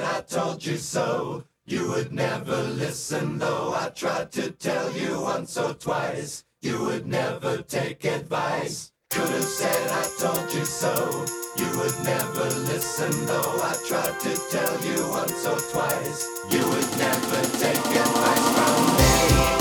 said I told you so. You would never listen, though I tried to tell you once or twice. You would never take advice. Could have said I told you so. You would never listen, though I tried to tell you once or twice. You would never take advice from me.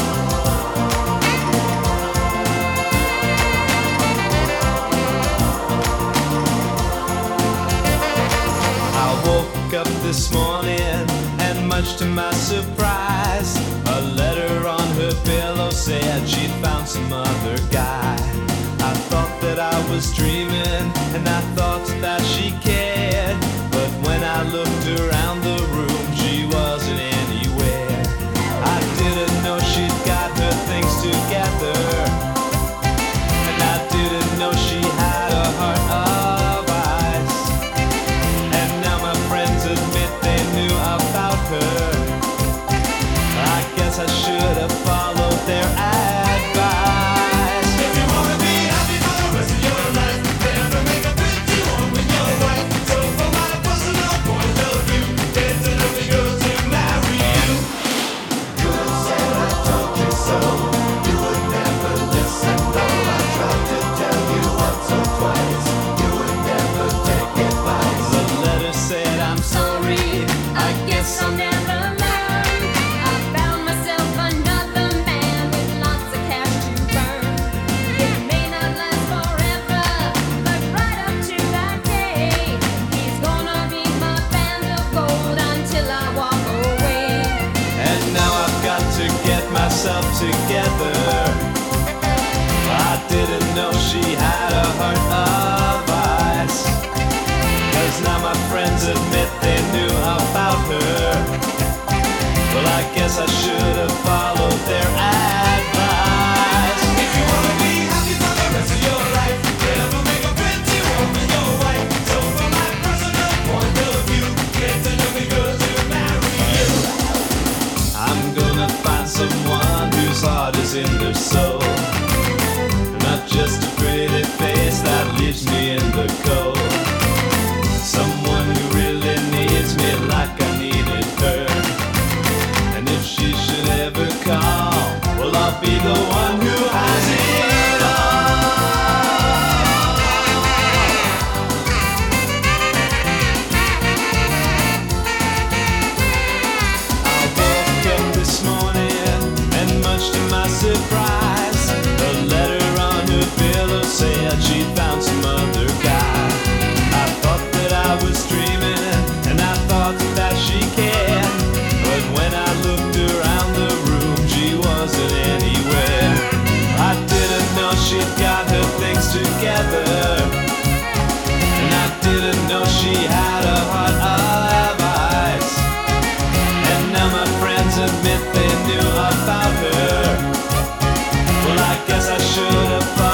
This morning and much to my surprise, a letter on her pillow said she'd found some other guy. I thought that I was dreaming and I thought that she cared, but when I looked around together. is in their soul. Not just a pretty face that leaves me in the cold. Someone who really needs me like I needed her. And if she should ever call, well, I'll be the one who has it. should have